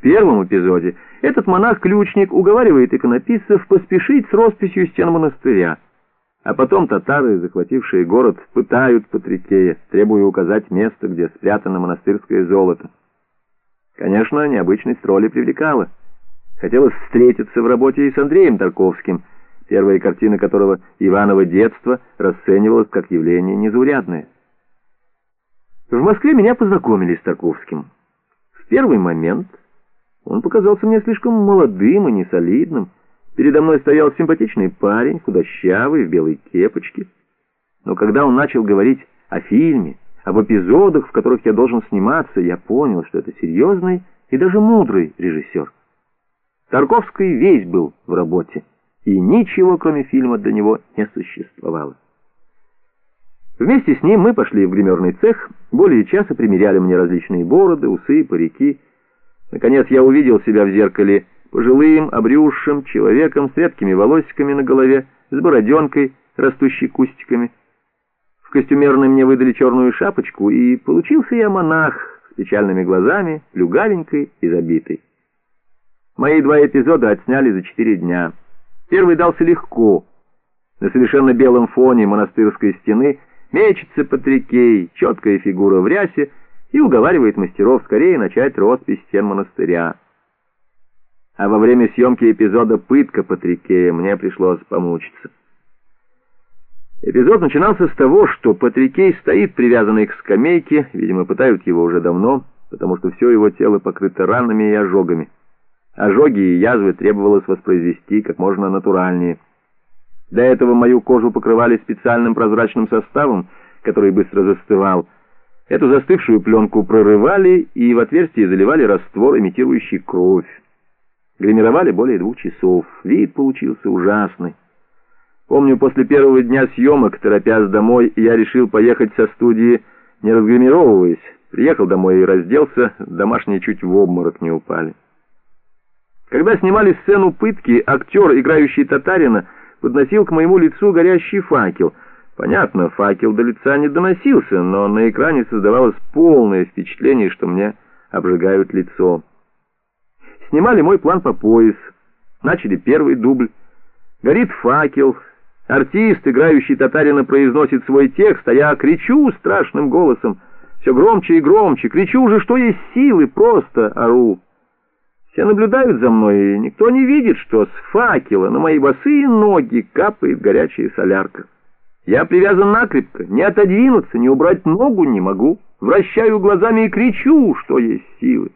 Первом эпизоде этот монах-ключник уговаривает иконописцев поспешить с росписью стен монастыря. А потом татары, захватившие город, пытают Патрикея, требуя указать место, где спрятано монастырское золото. Конечно, необычность роли привлекала. Хотелось встретиться в работе и с Андреем Тарковским, первая картина которого «Иваново детство» расценивалась как явление незаурядное. В Москве меня познакомили с Тарковским. В первый момент он показался мне слишком молодым и несолидным, Передо мной стоял симпатичный парень, худощавый, в белой кепочке. Но когда он начал говорить о фильме, об эпизодах, в которых я должен сниматься, я понял, что это серьезный и даже мудрый режиссер. Тарковский весь был в работе, и ничего, кроме фильма, для него не существовало. Вместе с ним мы пошли в гримерный цех, более часа примеряли мне различные бороды, усы, парики. Наконец я увидел себя в зеркале пожилым, обрюзшим человеком с редкими волосиками на голове, с бороденкой, растущей кустиками. В костюмерной мне выдали черную шапочку, и получился я монах с печальными глазами, плюгавенькой и забитой. Мои два эпизода отсняли за четыре дня. Первый дался легко. На совершенно белом фоне монастырской стены мечется Патрикей, четкая фигура в рясе, и уговаривает мастеров скорее начать роспись стен монастыря а во время съемки эпизода «Пытка Патрикея» мне пришлось помучиться. Эпизод начинался с того, что Патрикей стоит привязанный к скамейке, видимо, пытают его уже давно, потому что все его тело покрыто ранами и ожогами. Ожоги и язвы требовалось воспроизвести как можно натуральнее. До этого мою кожу покрывали специальным прозрачным составом, который быстро застывал. Эту застывшую пленку прорывали и в отверстие заливали раствор, имитирующий кровь. Гримировали более двух часов. Вид получился ужасный. Помню, после первого дня съемок, торопясь домой, я решил поехать со студии, не разгримировываясь. Приехал домой и разделся, домашние чуть в обморок не упали. Когда снимали сцену пытки, актер, играющий татарина, подносил к моему лицу горящий факел. Понятно, факел до лица не доносился, но на экране создавалось полное впечатление, что мне обжигают лицо. Снимали мой план по пояс. Начали первый дубль. Горит факел. Артист, играющий татарина, произносит свой текст, а я кричу страшным голосом. Все громче и громче. Кричу уже, что есть силы, просто ору. Все наблюдают за мной, и никто не видит, что с факела на мои босые ноги капает горячая солярка. Я привязан накрепко, не отодвинуться, не убрать ногу не могу. Вращаю глазами и кричу, что есть силы.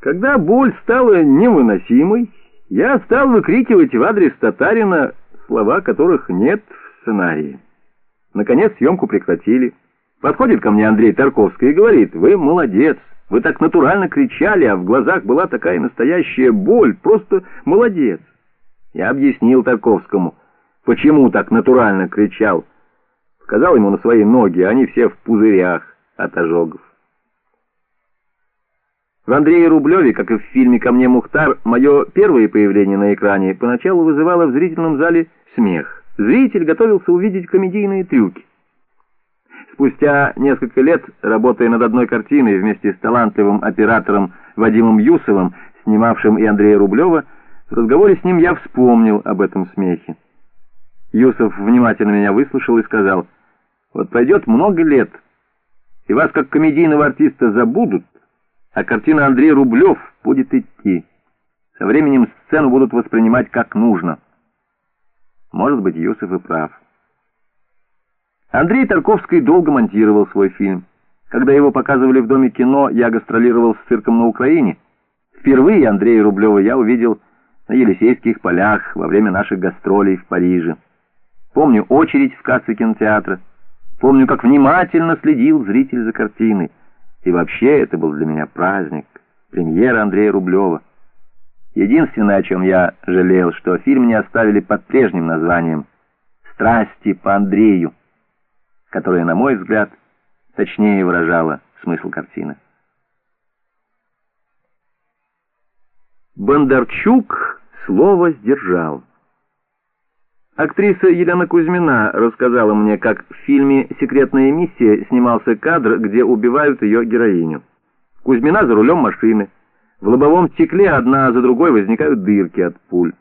Когда боль стала невыносимой, я стал выкрикивать в адрес татарина слова, которых нет в сценарии. Наконец съемку прекратили. Подходит ко мне Андрей Тарковский и говорит, «Вы молодец, вы так натурально кричали, а в глазах была такая настоящая боль, просто молодец». Я объяснил Тарковскому, почему так натурально кричал. Сказал ему на свои ноги, они все в пузырях от ожогов. В Андрее Рублеве, как и в фильме «Ко мне Мухтар», мое первое появление на экране поначалу вызывало в зрительном зале смех. Зритель готовился увидеть комедийные трюки. Спустя несколько лет, работая над одной картиной вместе с талантливым оператором Вадимом Юсовым, снимавшим и Андрея Рублева, в разговоре с ним я вспомнил об этом смехе. Юсов внимательно меня выслушал и сказал, «Вот пройдет много лет, и вас как комедийного артиста забудут, а картина Андрей Рублев будет идти. Со временем сцену будут воспринимать как нужно. Может быть, Юсов и прав. Андрей Тарковский долго монтировал свой фильм. Когда его показывали в Доме кино, я гастролировал с цирком на Украине. Впервые Андрея Рублева я увидел на Елисейских полях во время наших гастролей в Париже. Помню очередь в кассе кинотеатра. Помню, как внимательно следил зритель за картиной. И вообще это был для меня праздник, премьера Андрея Рублева. Единственное, о чем я жалел, что фильм не оставили под прежним названием «Страсти по Андрею», которое, на мой взгляд, точнее выражало смысл картины. Бондарчук слово сдержал. Актриса Елена Кузьмина рассказала мне, как в фильме «Секретная миссия» снимался кадр, где убивают ее героиню. Кузьмина за рулем машины. В лобовом стекле одна за другой возникают дырки от пуль.